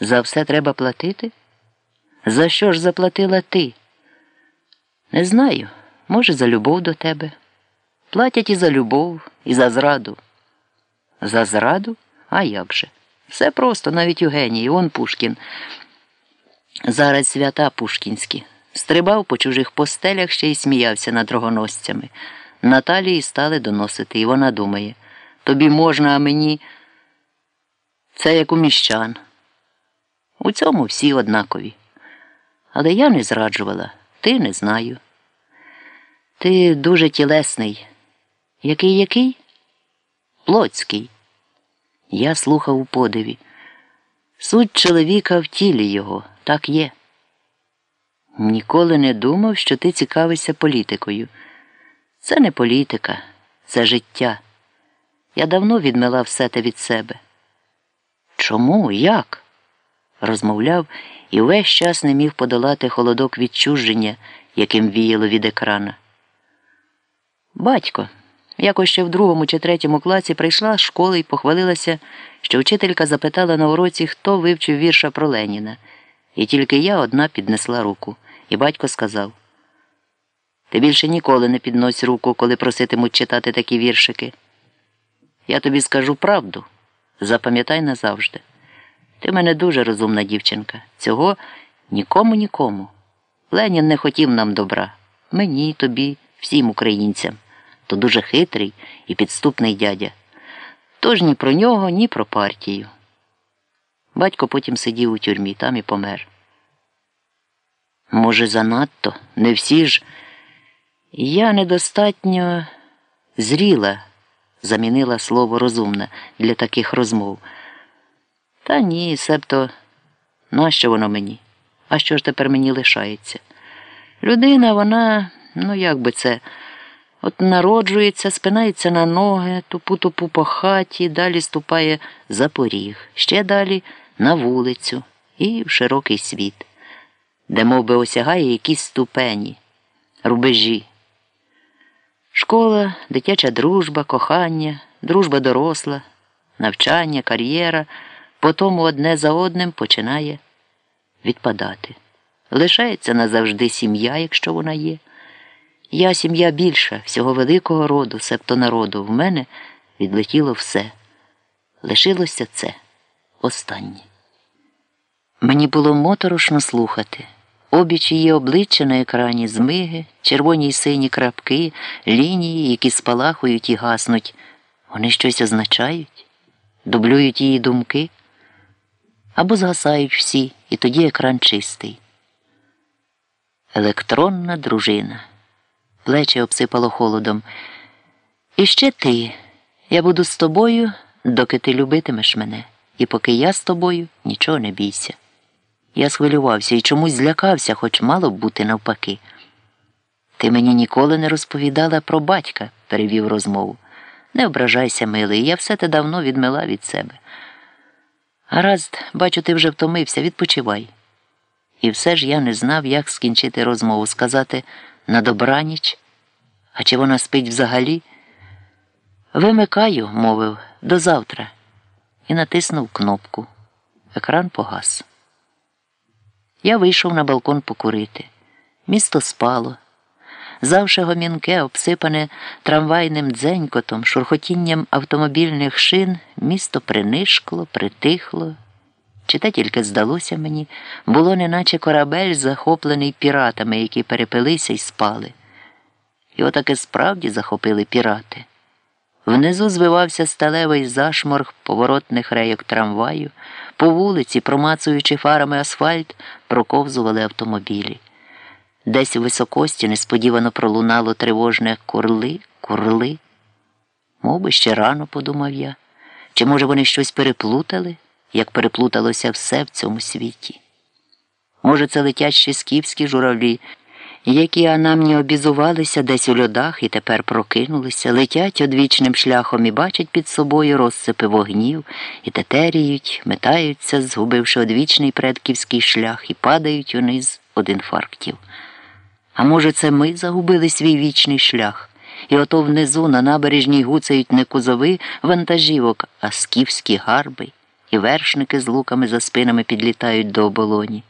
За все треба платити? За що ж заплатила ти? Не знаю. Може, за любов до тебе. Платять і за любов, і за зраду. За зраду? А як же? Все просто, навіть у генії, он Пушкін. Зараз свята Пушкінські. Стрибав по чужих постелях ще й сміявся над рогоносцями. Наталії стали доносити, і вона думає тобі можна, а мені. Це як у міщан. У цьому всі однакові. Але я не зраджувала, ти не знаю. Ти дуже тілесний. Який який? Плотський. Я слухав у подиві. Суть чоловіка в тілі його, так є. Ніколи не думав, що ти цікавишся політикою. Це не політика, це життя. Я давно відмила все те від себе. Чому? Як? Розмовляв і весь час не міг подолати холодок відчуження, яким віяло від екрана. Батько, якось ще в другому чи третьому класі прийшла з школи і похвалилася, що вчителька запитала на уроці, хто вивчив вірша про Леніна, і тільки я одна піднесла руку, і батько сказав: Ти більше ніколи не піднось руку, коли проситимуть читати такі віршики. Я тобі скажу правду. Запам'ятай назавжди. Ти мене дуже розумна дівчинка. Цього нікому нікому. Ленін не хотів нам добра. Мені, тобі, всім українцям. То дуже хитрий і підступний дядя. Тож ні про нього, ні про партію. Батько потім сидів у тюрмі, там і помер. Може, занадто, не всі ж. Я недостатньо зріла, замінила слово розумна для таких розмов. Та ні, себто, нащо воно мені? А що ж тепер мені лишається? Людина, вона, ну як би це, от народжується, спинається на ноги, тупу-тупу по хаті, далі ступає за поріг, ще далі на вулицю і в широкий світ, де мов би, осягає якісь ступені, рубежі. Школа, дитяча дружба, кохання, дружба доросла, навчання, кар'єра потому одне за одним починає відпадати. Лишається назавжди сім'я, якщо вона є. Я сім'я більша, всього великого роду, себто народу, в мене відлетіло все. Лишилося це останнє. Мені було моторошно слухати. Обіч її обличчя на екрані змиги, червоні й сині крапки, лінії, які спалахують і гаснуть. Вони щось означають, дублюють її думки або згасають всі, і тоді екран чистий. Електронна дружина. Плечі обсипало холодом. І ще ти. Я буду з тобою, доки ти любитимеш мене, і поки я з тобою, нічого не бійся. Я схвилювався і чомусь злякався, хоч мало б бути навпаки. Ти мені ніколи не розповідала про батька, перевів розмову. Не ображайся, милий, я все те давно відмила від себе. Гаразд, бачу, ти вже втомився, відпочивай. І все ж я не знав, як скінчити розмову, сказати на добраніч, а чи вона спить взагалі? Вимикаю, мовив, до завтра, і натиснув кнопку. Екран погас. Я вийшов на балкон покурити. Місто спало. Завше гомінке, обсипане трамвайним дзенькотом, шурхотінням автомобільних шин, місто принишкло, притихло. Чи те тільки здалося мені, було неначе корабель, захоплений піратами, які перепилися і спали. Його таки справді захопили пірати. Внизу звивався сталевий зашморг поворотних рейок трамваю, по вулиці, промацуючи фарами асфальт, проковзували автомобілі. Десь у високості несподівано пролунало тривожне курли, курли. Мов би, ще рано, подумав я. Чи, може, вони щось переплутали, як переплуталося все в цьому світі? Може, це летять ще скіфські журавлі, які анамні обізувалися десь у льодах і тепер прокинулися, летять одвічним шляхом і бачать під собою розсипи вогнів, і тетеріють, метаються, згубивши одвічний предківський шлях, і падають униз од інфарктів. А може, це ми загубили свій вічний шлях, і ото внизу на набережній гуцають не кузови вантажівок, а скіфські гарби. і вершники з луками за спинами підлітають до оболоні.